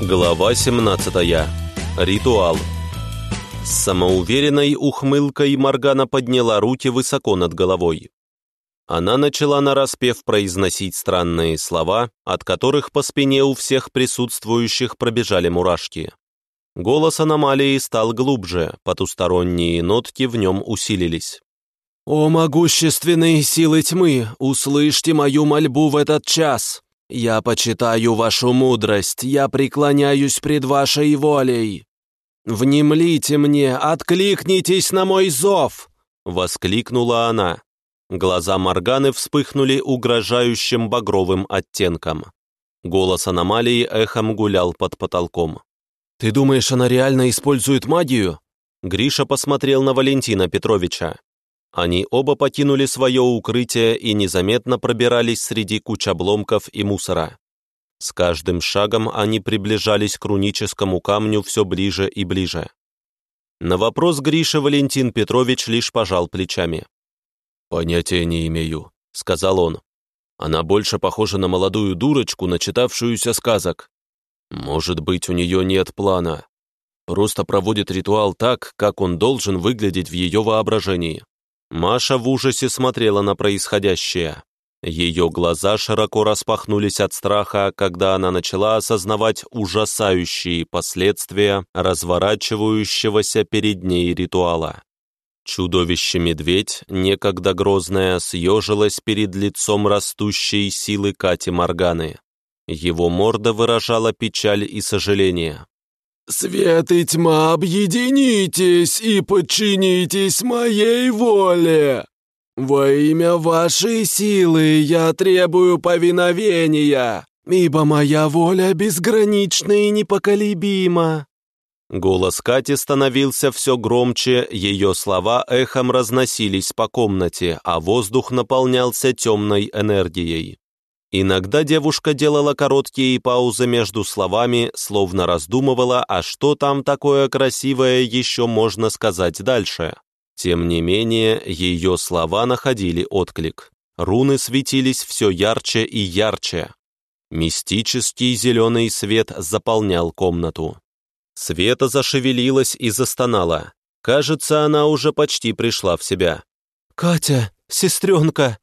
Глава 17. Ритуал. С самоуверенной ухмылкой Моргана подняла руки высоко над головой. Она начала нараспев произносить странные слова, от которых по спине у всех присутствующих пробежали мурашки. Голос аномалии стал глубже, потусторонние нотки в нем усилились. «О могущественные силы тьмы, услышьте мою мольбу в этот час! «Я почитаю вашу мудрость, я преклоняюсь пред вашей волей. Внемлите мне, откликнитесь на мой зов!» — воскликнула она. Глаза Морганы вспыхнули угрожающим багровым оттенком. Голос аномалии эхом гулял под потолком. «Ты думаешь, она реально использует магию?» Гриша посмотрел на Валентина Петровича. Они оба покинули свое укрытие и незаметно пробирались среди куч обломков и мусора. С каждым шагом они приближались к руническому камню все ближе и ближе. На вопрос Гриша Валентин Петрович лишь пожал плечами. «Понятия не имею», — сказал он. «Она больше похожа на молодую дурочку, начитавшуюся сказок. Может быть, у нее нет плана. Просто проводит ритуал так, как он должен выглядеть в ее воображении. Маша в ужасе смотрела на происходящее. Ее глаза широко распахнулись от страха, когда она начала осознавать ужасающие последствия разворачивающегося перед ней ритуала. Чудовище-медведь, некогда грозное, съежилось перед лицом растущей силы Кати Морганы. Его морда выражала печаль и сожаление. «Свет и тьма, объединитесь и подчинитесь моей воле! Во имя вашей силы я требую повиновения, ибо моя воля безгранична и непоколебима!» Голос Кати становился все громче, ее слова эхом разносились по комнате, а воздух наполнялся темной энергией. Иногда девушка делала короткие паузы между словами, словно раздумывала, а что там такое красивое еще можно сказать дальше. Тем не менее, ее слова находили отклик. Руны светились все ярче и ярче. Мистический зеленый свет заполнял комнату. Света зашевелилась и застонала. Кажется, она уже почти пришла в себя. «Катя, сестренка!»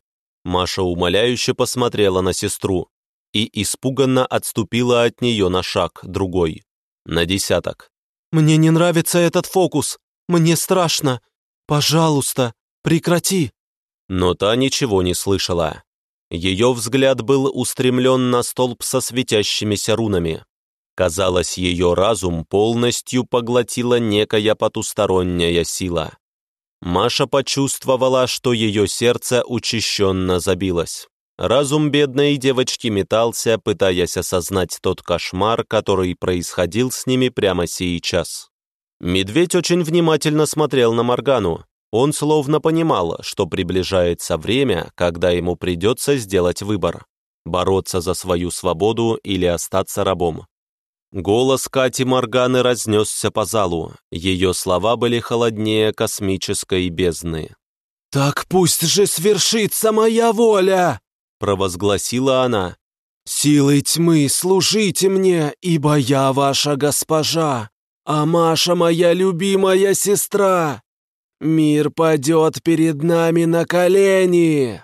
Маша умоляюще посмотрела на сестру и испуганно отступила от нее на шаг, другой, на десяток. «Мне не нравится этот фокус! Мне страшно! Пожалуйста, прекрати!» Но та ничего не слышала. Ее взгляд был устремлен на столб со светящимися рунами. Казалось, ее разум полностью поглотила некая потусторонняя сила. Маша почувствовала, что ее сердце учащенно забилось. Разум бедной девочки метался, пытаясь осознать тот кошмар, который происходил с ними прямо сейчас. Медведь очень внимательно смотрел на Моргану. Он словно понимал, что приближается время, когда ему придется сделать выбор – бороться за свою свободу или остаться рабом. Голос Кати Морганы разнесся по залу. Ее слова были холоднее космической бездны. «Так пусть же свершится моя воля!» провозгласила она. «Силой тьмы служите мне, ибо я ваша госпожа, а Маша моя любимая сестра. Мир падет перед нами на колени!»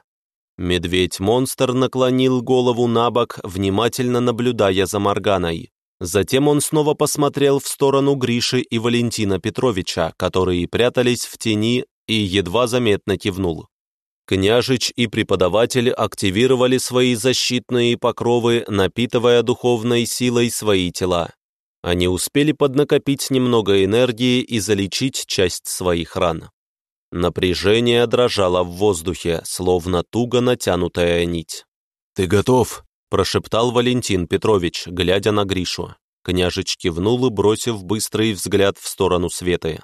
Медведь-монстр наклонил голову на бок, внимательно наблюдая за Морганой. Затем он снова посмотрел в сторону Гриши и Валентина Петровича, которые прятались в тени, и едва заметно кивнул. Княжич и преподаватель активировали свои защитные покровы, напитывая духовной силой свои тела. Они успели поднакопить немного энергии и залечить часть своих ран. Напряжение дрожало в воздухе, словно туго натянутая нить. «Ты готов?» Прошептал Валентин Петрович, глядя на Гришу. Княжич кивнул и бросив быстрый взгляд в сторону Светы.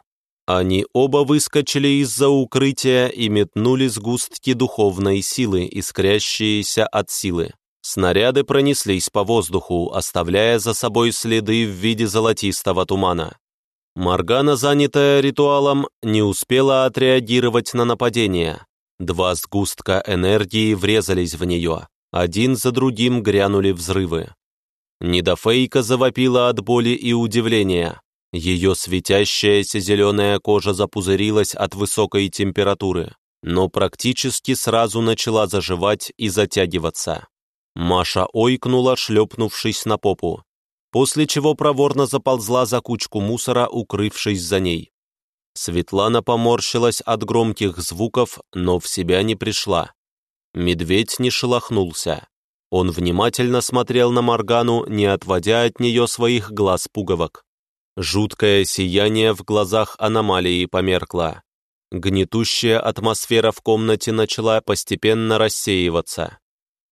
Они оба выскочили из-за укрытия и метнули сгустки духовной силы, искрящиеся от силы. Снаряды пронеслись по воздуху, оставляя за собой следы в виде золотистого тумана. Маргана, занятая ритуалом, не успела отреагировать на нападение. Два сгустка энергии врезались в нее. Один за другим грянули взрывы. Недофейка завопила от боли и удивления. Ее светящаяся зеленая кожа запузырилась от высокой температуры, но практически сразу начала заживать и затягиваться. Маша ойкнула, шлепнувшись на попу, после чего проворно заползла за кучку мусора, укрывшись за ней. Светлана поморщилась от громких звуков, но в себя не пришла. Медведь не шелохнулся. Он внимательно смотрел на Моргану, не отводя от нее своих глаз пуговок. Жуткое сияние в глазах аномалии померкло. Гнетущая атмосфера в комнате начала постепенно рассеиваться.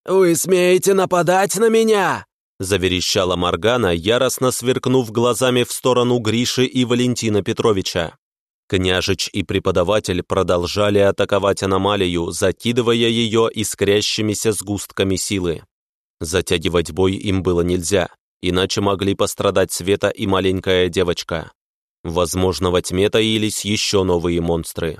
«Вы смеете нападать на меня?» заверещала Моргана, яростно сверкнув глазами в сторону Гриши и Валентина Петровича. Княжич и преподаватель продолжали атаковать аномалию, закидывая ее искрящимися сгустками силы. Затягивать бой им было нельзя, иначе могли пострадать Света и маленькая девочка. Возможно, во тьме таились еще новые монстры.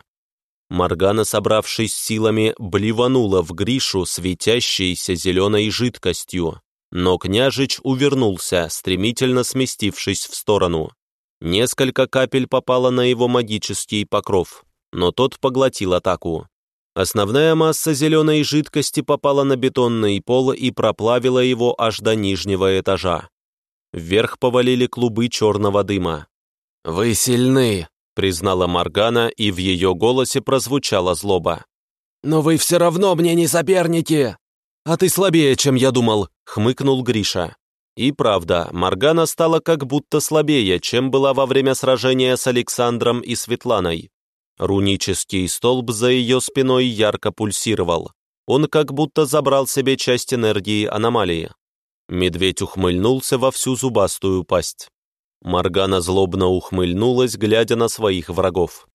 Моргана, собравшись силами, блеванула в Гришу светящейся зеленой жидкостью, но княжич увернулся, стремительно сместившись в сторону. Несколько капель попало на его магический покров, но тот поглотил атаку. Основная масса зеленой жидкости попала на бетонный пол и проплавила его аж до нижнего этажа. Вверх повалили клубы черного дыма. «Вы сильны», — признала Моргана, и в ее голосе прозвучала злоба. «Но вы все равно мне не соперники!» «А ты слабее, чем я думал», — хмыкнул Гриша. И правда, Моргана стала как будто слабее, чем была во время сражения с Александром и Светланой. Рунический столб за ее спиной ярко пульсировал. Он как будто забрал себе часть энергии аномалии. Медведь ухмыльнулся во всю зубастую пасть. Моргана злобно ухмыльнулась, глядя на своих врагов.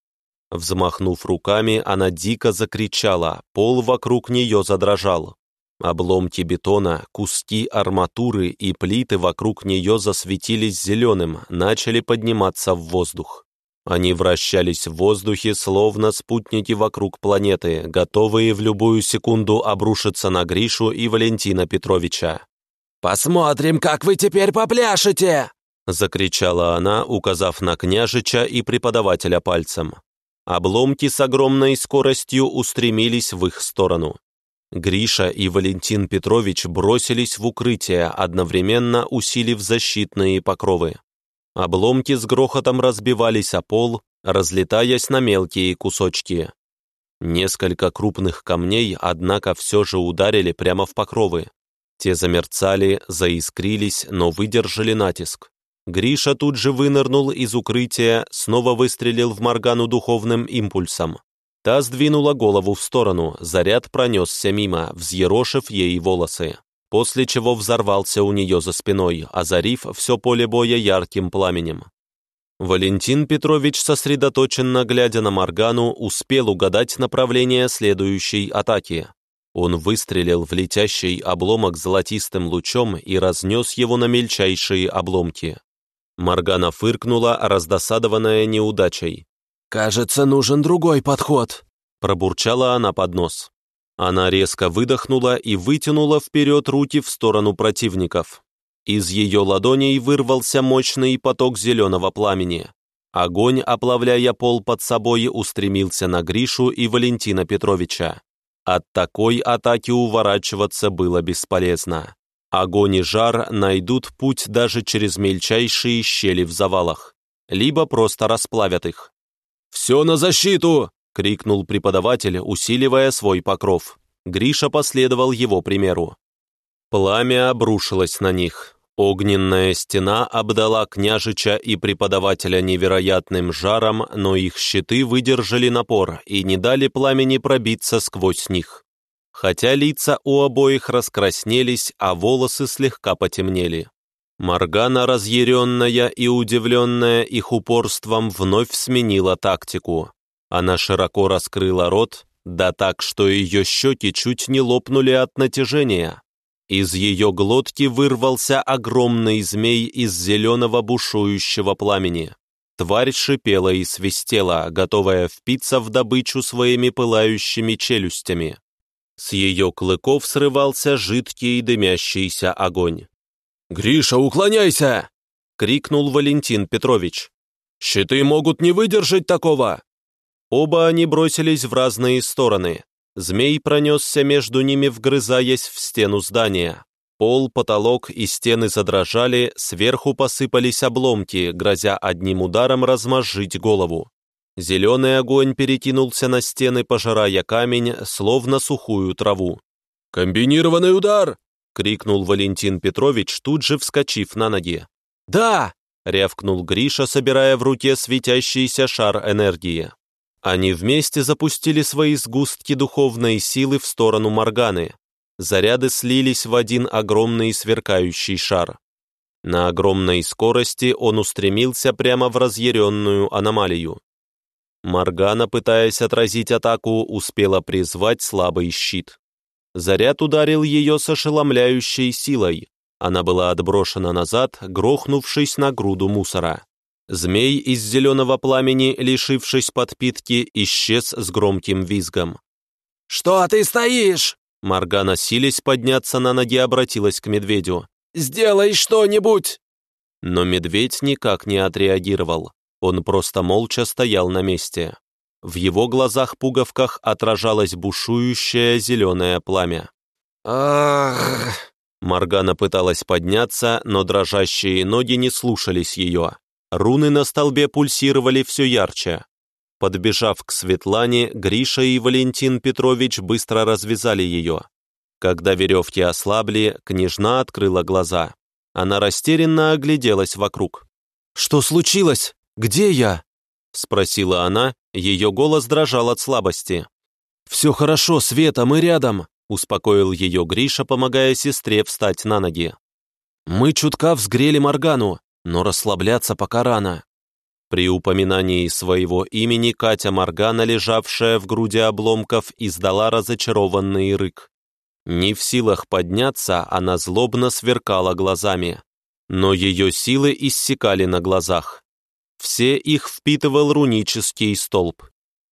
Взмахнув руками, она дико закричала, пол вокруг нее задрожал. Обломки бетона, куски арматуры и плиты вокруг нее засветились зеленым, начали подниматься в воздух. Они вращались в воздухе, словно спутники вокруг планеты, готовые в любую секунду обрушиться на Гришу и Валентина Петровича. «Посмотрим, как вы теперь попляшете!» Закричала она, указав на княжича и преподавателя пальцем. Обломки с огромной скоростью устремились в их сторону. Гриша и Валентин Петрович бросились в укрытие, одновременно усилив защитные покровы. Обломки с грохотом разбивались о пол, разлетаясь на мелкие кусочки. Несколько крупных камней, однако, все же ударили прямо в покровы. Те замерцали, заискрились, но выдержали натиск. Гриша тут же вынырнул из укрытия, снова выстрелил в Моргану духовным импульсом. Та сдвинула голову в сторону, заряд пронесся мимо, взъерошив ей волосы, после чего взорвался у нее за спиной, озарив все поле боя ярким пламенем. Валентин Петрович, сосредоточенно глядя на Моргану, успел угадать направление следующей атаки. Он выстрелил в летящий обломок золотистым лучом и разнес его на мельчайшие обломки. Моргана фыркнула, раздосадованная неудачей. «Кажется, нужен другой подход», — пробурчала она под нос. Она резко выдохнула и вытянула вперед руки в сторону противников. Из ее ладоней вырвался мощный поток зеленого пламени. Огонь, оплавляя пол под собой, устремился на Гришу и Валентина Петровича. От такой атаки уворачиваться было бесполезно. Огонь и жар найдут путь даже через мельчайшие щели в завалах, либо просто расплавят их. «Все на защиту!» — крикнул преподаватель, усиливая свой покров. Гриша последовал его примеру. Пламя обрушилось на них. Огненная стена обдала княжича и преподавателя невероятным жаром, но их щиты выдержали напор и не дали пламени пробиться сквозь них. Хотя лица у обоих раскраснелись, а волосы слегка потемнели. Маргана, разъяренная и удивленная их упорством, вновь сменила тактику. Она широко раскрыла рот, да так, что ее щеки чуть не лопнули от натяжения. Из ее глотки вырвался огромный змей из зеленого бушующего пламени. Тварь шипела и свистела, готовая впиться в добычу своими пылающими челюстями. С ее клыков срывался жидкий дымящийся огонь. «Гриша, уклоняйся!» — крикнул Валентин Петрович. «Щиты могут не выдержать такого!» Оба они бросились в разные стороны. Змей пронесся между ними, вгрызаясь в стену здания. Пол, потолок и стены задрожали, сверху посыпались обломки, грозя одним ударом размозжить голову. Зеленый огонь перекинулся на стены, пожирая камень, словно сухую траву. «Комбинированный удар!» — крикнул Валентин Петрович, тут же вскочив на ноги. «Да!» — рявкнул Гриша, собирая в руке светящийся шар энергии. Они вместе запустили свои сгустки духовной силы в сторону Морганы. Заряды слились в один огромный сверкающий шар. На огромной скорости он устремился прямо в разъяренную аномалию. Моргана, пытаясь отразить атаку, успела призвать слабый щит. Заряд ударил ее с ошеломляющей силой. Она была отброшена назад, грохнувшись на груду мусора. Змей из зеленого пламени, лишившись подпитки, исчез с громким визгом. «Что ты стоишь?» Моргана, силясь подняться на ноги, обратилась к медведю. «Сделай что-нибудь!» Но медведь никак не отреагировал. Он просто молча стоял на месте. В его глазах-пуговках отражалось бушующее зеленое пламя. «Ах!» Моргана пыталась подняться, но дрожащие ноги не слушались ее. Руны на столбе пульсировали все ярче. Подбежав к Светлане, Гриша и Валентин Петрович быстро развязали ее. Когда веревки ослабли, княжна открыла глаза. Она растерянно огляделась вокруг. «Что случилось? Где я?» — спросила она, ее голос дрожал от слабости. «Все хорошо, Света, мы рядом», — успокоил ее Гриша, помогая сестре встать на ноги. «Мы чутка взгрели Моргану, но расслабляться пока рано». При упоминании своего имени Катя Моргана, лежавшая в груди обломков, издала разочарованный рык. Не в силах подняться, она злобно сверкала глазами. Но ее силы иссякали на глазах. Все их впитывал рунический столб.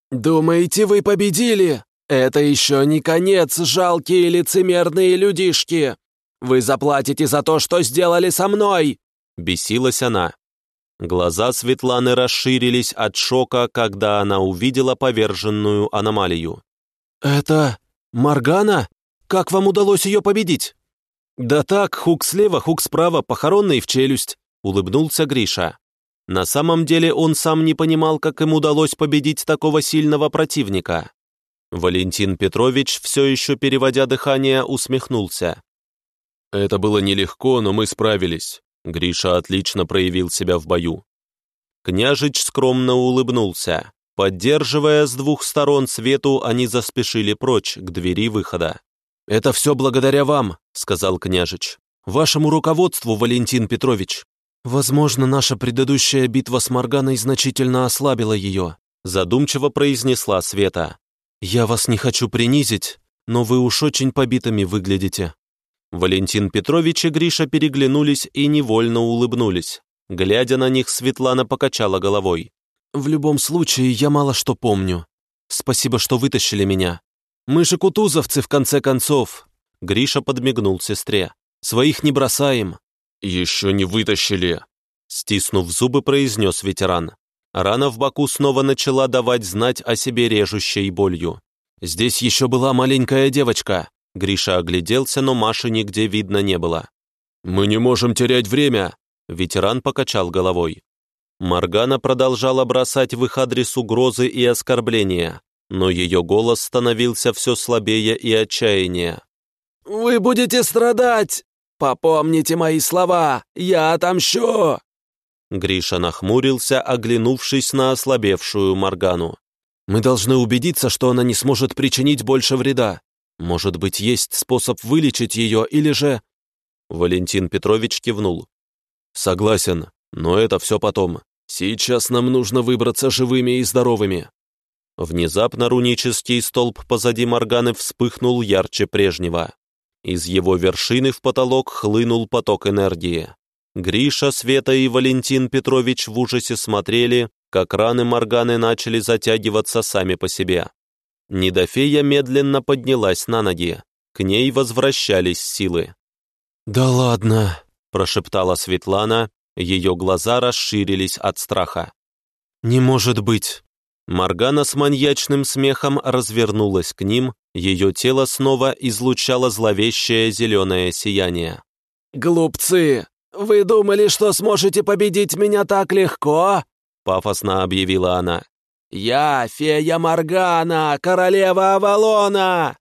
«Думаете, вы победили? Это еще не конец, жалкие лицемерные людишки! Вы заплатите за то, что сделали со мной!» Бесилась она. Глаза Светланы расширились от шока, когда она увидела поверженную аномалию. «Это Маргана? Как вам удалось ее победить?» «Да так, хук слева, хук справа, похоронный в челюсть», — улыбнулся Гриша. На самом деле он сам не понимал, как им удалось победить такого сильного противника. Валентин Петрович, все еще переводя дыхание, усмехнулся. «Это было нелегко, но мы справились. Гриша отлично проявил себя в бою». Княжич скромно улыбнулся. Поддерживая с двух сторон свету, они заспешили прочь, к двери выхода. «Это все благодаря вам», — сказал княжич. «Вашему руководству, Валентин Петрович. «Возможно, наша предыдущая битва с Морганой значительно ослабила ее», задумчиво произнесла Света. «Я вас не хочу принизить, но вы уж очень побитыми выглядите». Валентин Петрович и Гриша переглянулись и невольно улыбнулись. Глядя на них, Светлана покачала головой. «В любом случае, я мало что помню. Спасибо, что вытащили меня. Мы же кутузовцы, в конце концов!» Гриша подмигнул сестре. «Своих не бросаем. «Еще не вытащили!» Стиснув зубы, произнес ветеран. Рана в боку снова начала давать знать о себе режущей болью. «Здесь еще была маленькая девочка!» Гриша огляделся, но Маши нигде видно не было. «Мы не можем терять время!» Ветеран покачал головой. Маргана продолжала бросать в их адрес угрозы и оскорбления, но ее голос становился все слабее и отчаяннее. «Вы будете страдать! «Попомните мои слова! Я отомщу!» Гриша нахмурился, оглянувшись на ослабевшую Моргану. «Мы должны убедиться, что она не сможет причинить больше вреда. Может быть, есть способ вылечить ее, или же...» Валентин Петрович кивнул. «Согласен, но это все потом. Сейчас нам нужно выбраться живыми и здоровыми». Внезапно рунический столб позади Морганы вспыхнул ярче прежнего. Из его вершины в потолок хлынул поток энергии. Гриша, Света и Валентин Петрович в ужасе смотрели, как раны Морганы начали затягиваться сами по себе. Недофея медленно поднялась на ноги. К ней возвращались силы. «Да ладно!» прошептала Светлана, ее глаза расширились от страха. «Не может быть!» Маргана с маньячным смехом развернулась к ним, ее тело снова излучало зловещее зеленое сияние. «Глупцы! Вы думали, что сможете победить меня так легко?» пафосно объявила она. «Я фея Маргана, королева Авалона!»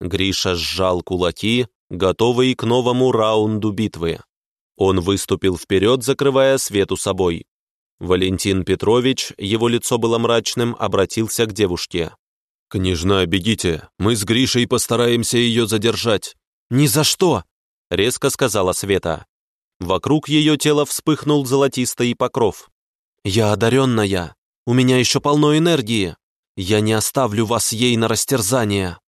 Гриша сжал кулаки, готовый к новому раунду битвы. Он выступил вперед, закрывая свету собой. Валентин Петрович, его лицо было мрачным, обратился к девушке. «Княжна, бегите, мы с Гришей постараемся ее задержать». «Ни за что!» — резко сказала Света. Вокруг ее тела вспыхнул золотистый покров. «Я одаренная, у меня еще полно энергии. Я не оставлю вас ей на растерзание».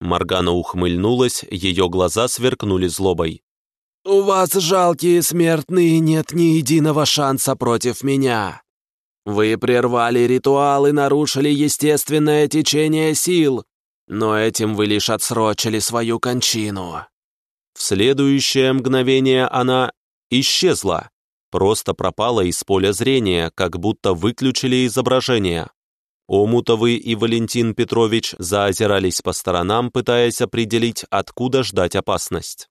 Маргана ухмыльнулась, ее глаза сверкнули злобой. «У вас, жалкие смертные, нет ни единого шанса против меня. Вы прервали ритуал и нарушили естественное течение сил, но этим вы лишь отсрочили свою кончину». В следующее мгновение она исчезла, просто пропала из поля зрения, как будто выключили изображение. Омутовы и Валентин Петрович заозирались по сторонам, пытаясь определить, откуда ждать опасность.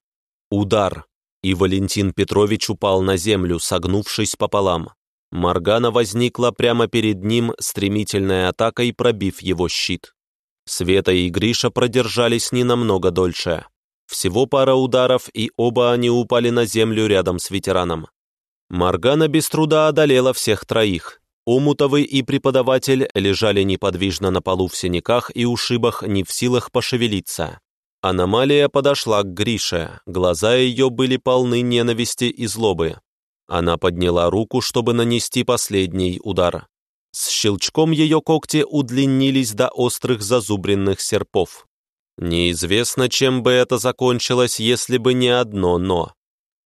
Удар, и Валентин Петрович упал на землю, согнувшись пополам. Маргана возникла прямо перед ним, стремительной атакой пробив его щит. Света и Гриша продержались не намного дольше. Всего пара ударов, и оба они упали на землю рядом с ветераном. Маргана без труда одолела всех троих, Омутовый и преподаватель лежали неподвижно на полу в синяках и ушибах, не в силах пошевелиться. Аномалия подошла к Грише, глаза ее были полны ненависти и злобы. Она подняла руку, чтобы нанести последний удар. С щелчком ее когти удлинились до острых зазубренных серпов. Неизвестно, чем бы это закончилось, если бы не одно «но».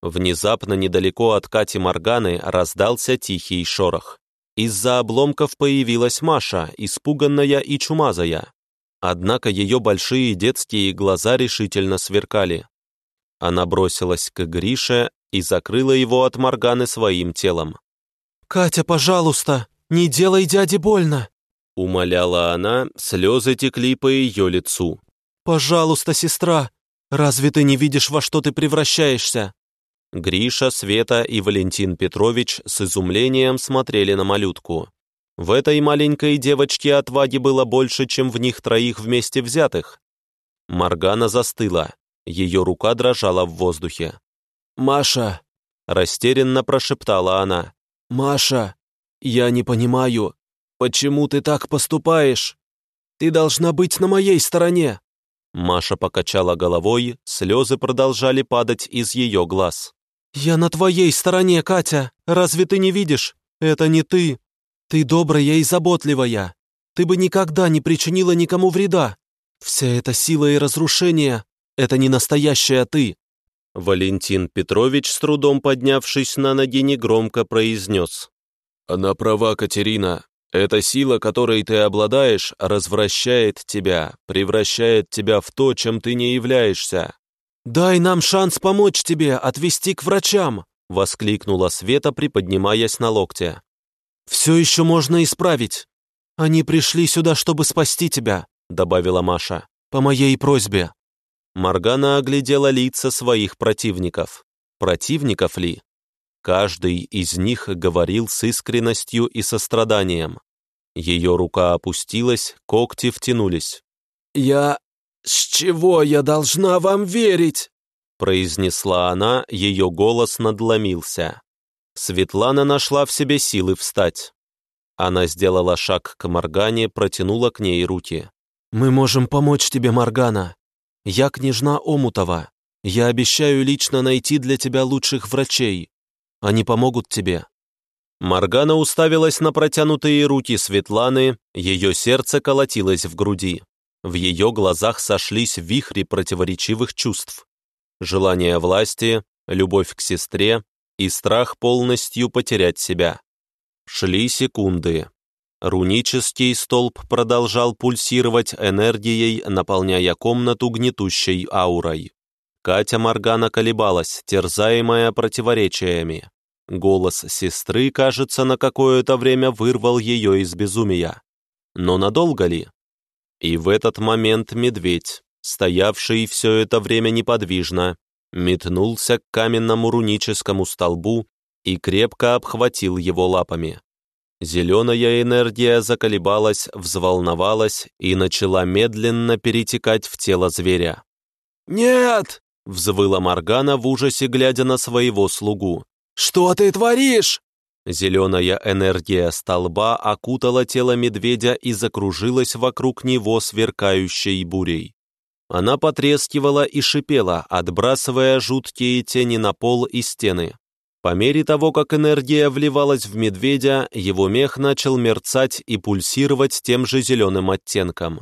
Внезапно недалеко от Кати Морганы раздался тихий шорох. Из-за обломков появилась Маша, испуганная и чумазая. Однако ее большие детские глаза решительно сверкали. Она бросилась к Грише и закрыла его от Морганы своим телом. «Катя, пожалуйста, не делай дяде больно!» Умоляла она, слезы текли по ее лицу. «Пожалуйста, сестра, разве ты не видишь, во что ты превращаешься?» Гриша, Света и Валентин Петрович с изумлением смотрели на малютку. В этой маленькой девочке отваги было больше, чем в них троих вместе взятых. Маргана застыла, ее рука дрожала в воздухе. «Маша!» — растерянно прошептала она. «Маша, я не понимаю, почему ты так поступаешь? Ты должна быть на моей стороне!» Маша покачала головой, слезы продолжали падать из ее глаз. «Я на твоей стороне, Катя! Разве ты не видишь? Это не ты! Ты добрая и заботливая! Ты бы никогда не причинила никому вреда! Вся эта сила и разрушение — это не настоящая ты!» Валентин Петрович, с трудом поднявшись на ноги, негромко произнес. «Она права, Катерина. Эта сила, которой ты обладаешь, развращает тебя, превращает тебя в то, чем ты не являешься. «Дай нам шанс помочь тебе, отвести к врачам!» — воскликнула Света, приподнимаясь на локте. «Все еще можно исправить. Они пришли сюда, чтобы спасти тебя», — добавила Маша, — «по моей просьбе». Маргана оглядела лица своих противников. Противников ли? Каждый из них говорил с искренностью и состраданием. Ее рука опустилась, когти втянулись. «Я «С чего я должна вам верить?» произнесла она, ее голос надломился. Светлана нашла в себе силы встать. Она сделала шаг к Моргане, протянула к ней руки. «Мы можем помочь тебе, Моргана. Я княжна Омутова. Я обещаю лично найти для тебя лучших врачей. Они помогут тебе». Моргана уставилась на протянутые руки Светланы, ее сердце колотилось в груди. В ее глазах сошлись вихри противоречивых чувств. Желание власти, любовь к сестре и страх полностью потерять себя. Шли секунды. Рунический столб продолжал пульсировать энергией, наполняя комнату гнетущей аурой. Катя Моргана колебалась, терзаемая противоречиями. Голос сестры, кажется, на какое-то время вырвал ее из безумия. Но надолго ли? И в этот момент медведь, стоявший все это время неподвижно, метнулся к каменному руническому столбу и крепко обхватил его лапами. Зеленая энергия заколебалась, взволновалась и начала медленно перетекать в тело зверя. «Нет!» — взвыла Моргана в ужасе, глядя на своего слугу. «Что ты творишь?» Зеленая энергия столба окутала тело медведя и закружилась вокруг него сверкающей бурей. Она потрескивала и шипела, отбрасывая жуткие тени на пол и стены. По мере того, как энергия вливалась в медведя, его мех начал мерцать и пульсировать тем же зеленым оттенком.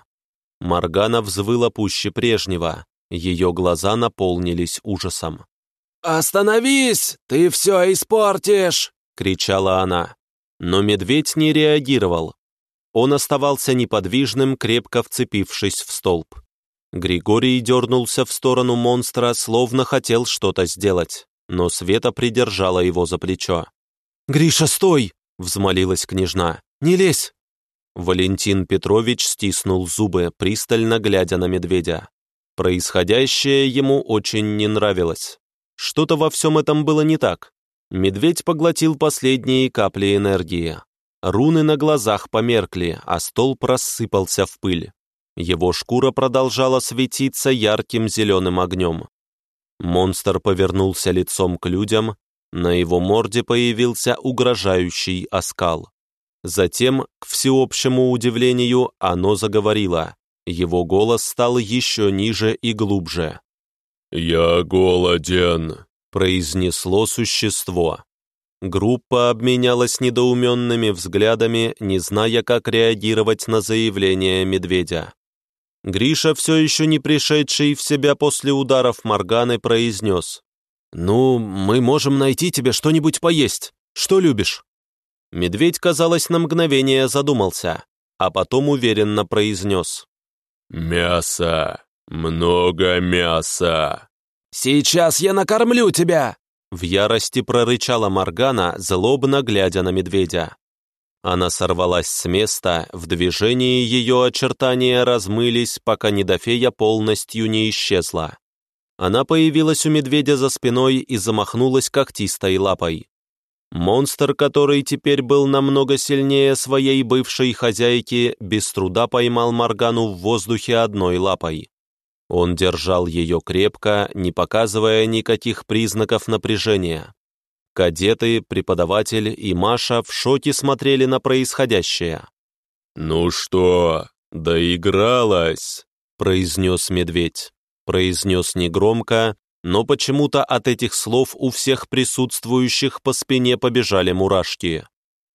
Моргана взвыла пуще прежнего, ее глаза наполнились ужасом. «Остановись! Ты все испортишь!» — кричала она. Но медведь не реагировал. Он оставался неподвижным, крепко вцепившись в столб. Григорий дернулся в сторону монстра, словно хотел что-то сделать но Света придержала его за плечо. «Гриша, стой!» — взмолилась княжна. «Не лезь!» Валентин Петрович стиснул зубы, пристально глядя на медведя. Происходящее ему очень не нравилось. Что-то во всем этом было не так. Медведь поглотил последние капли энергии. Руны на глазах померкли, а столб рассыпался в пыль. Его шкура продолжала светиться ярким зеленым огнем. Монстр повернулся лицом к людям, на его морде появился угрожающий оскал. Затем, к всеобщему удивлению, оно заговорило. Его голос стал еще ниже и глубже. «Я голоден», — произнесло существо. Группа обменялась недоуменными взглядами, не зная, как реагировать на заявление медведя. Гриша, все еще не пришедший в себя после ударов Морганы, произнес. «Ну, мы можем найти тебе что-нибудь поесть. Что любишь?» Медведь, казалось, на мгновение задумался, а потом уверенно произнес. «Мясо! Много мяса!» «Сейчас я накормлю тебя!» В ярости прорычала Моргана, злобно глядя на медведя. Она сорвалась с места, в движении ее очертания размылись, пока Недофея полностью не исчезла. Она появилась у медведя за спиной и замахнулась когтистой лапой. Монстр, который теперь был намного сильнее своей бывшей хозяйки, без труда поймал Моргану в воздухе одной лапой. Он держал ее крепко, не показывая никаких признаков напряжения. Кадеты, преподаватель и Маша в шоке смотрели на происходящее. «Ну что, доигралась?» — произнес медведь. Произнес негромко, но почему-то от этих слов у всех присутствующих по спине побежали мурашки.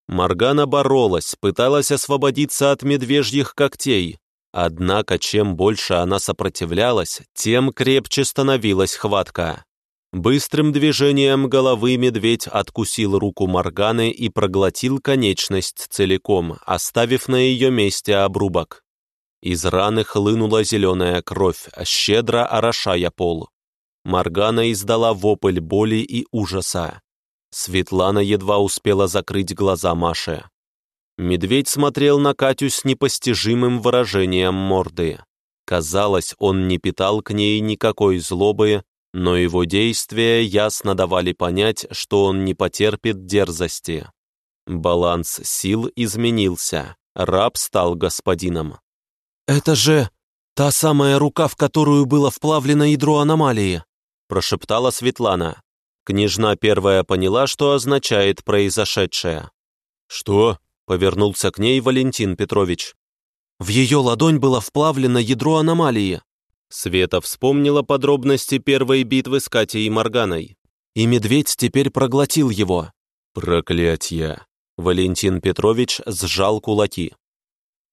Моргана боролась, пыталась освободиться от медвежьих когтей, однако чем больше она сопротивлялась, тем крепче становилась хватка. Быстрым движением головы медведь откусил руку Морганы и проглотил конечность целиком, оставив на ее месте обрубок. Из раны хлынула зеленая кровь, щедро орошая пол. Моргана издала вопль боли и ужаса. Светлана едва успела закрыть глаза Маше. Медведь смотрел на Катю с непостижимым выражением морды. Казалось, он не питал к ней никакой злобы, но его действия ясно давали понять, что он не потерпит дерзости. Баланс сил изменился, раб стал господином. «Это же та самая рука, в которую было вплавлено ядро аномалии», прошептала Светлана. Княжна первая поняла, что означает произошедшее. «Что?» — повернулся к ней Валентин Петрович. «В ее ладонь было вплавлено ядро аномалии», Света вспомнила подробности первой битвы с Катей и Морганой. И медведь теперь проглотил его. Проклятье! Валентин Петрович сжал кулаки.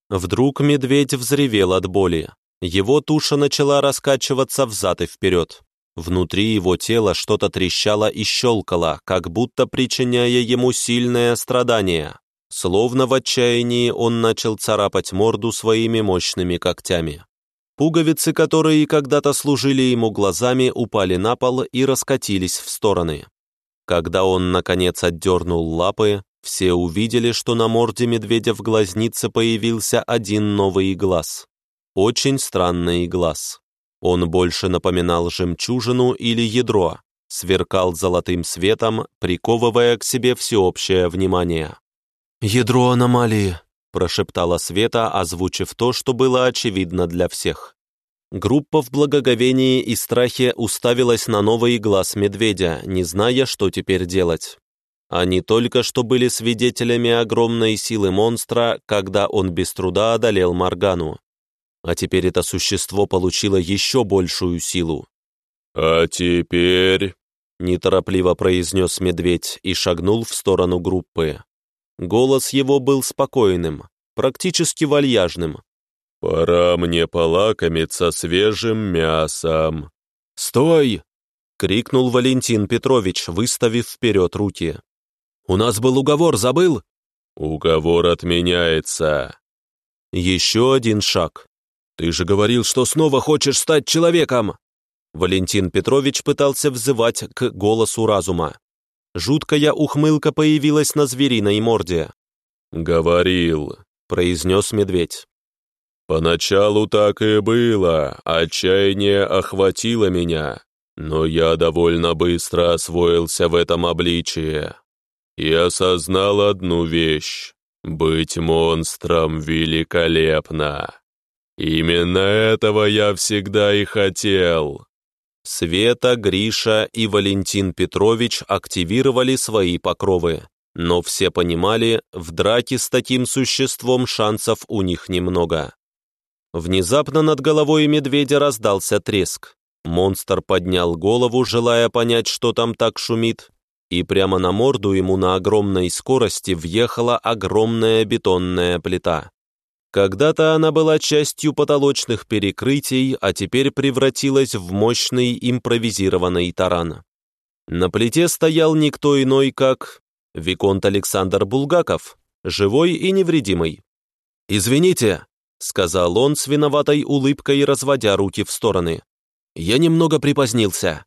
Вдруг медведь взревел от боли. Его туша начала раскачиваться взад и вперед. Внутри его тела что-то трещало и щелкало, как будто причиняя ему сильное страдание. Словно в отчаянии он начал царапать морду своими мощными когтями. Пуговицы, которые когда-то служили ему глазами, упали на пол и раскатились в стороны. Когда он, наконец, отдернул лапы, все увидели, что на морде медведя в глазнице появился один новый глаз. Очень странный глаз. Он больше напоминал жемчужину или ядро, сверкал золотым светом, приковывая к себе всеобщее внимание. «Ядро аномалии», – прошептала Света, озвучив то, что было очевидно для всех. Группа в благоговении и страхе уставилась на новый глаз медведя, не зная, что теперь делать. Они только что были свидетелями огромной силы монстра, когда он без труда одолел Моргану. А теперь это существо получило еще большую силу. «А теперь...» — неторопливо произнес медведь и шагнул в сторону группы. Голос его был спокойным, практически вальяжным. «Пора мне полакомиться свежим мясом». «Стой!» — крикнул Валентин Петрович, выставив вперед руки. У нас был уговор, забыл?» «Уговор отменяется». Еще один шаг. «Ты же говорил, что снова хочешь стать человеком!» Валентин Петрович пытался взывать к голосу разума. Жуткая ухмылка появилась на звериной морде. «Говорил», — произнес медведь. «Поначалу так и было, отчаяние охватило меня, но я довольно быстро освоился в этом обличии и осознал одну вещь. Быть монстром великолепно. Именно этого я всегда и хотел. Света, Гриша и Валентин Петрович активировали свои покровы, но все понимали, в драке с таким существом шансов у них немного. Внезапно над головой медведя раздался треск. Монстр поднял голову, желая понять, что там так шумит, и прямо на морду ему на огромной скорости въехала огромная бетонная плита. Когда-то она была частью потолочных перекрытий, а теперь превратилась в мощный импровизированный таран. На плите стоял никто иной, как Виконт Александр Булгаков, живой и невредимый. «Извините», — сказал он с виноватой улыбкой, разводя руки в стороны. «Я немного припозднился».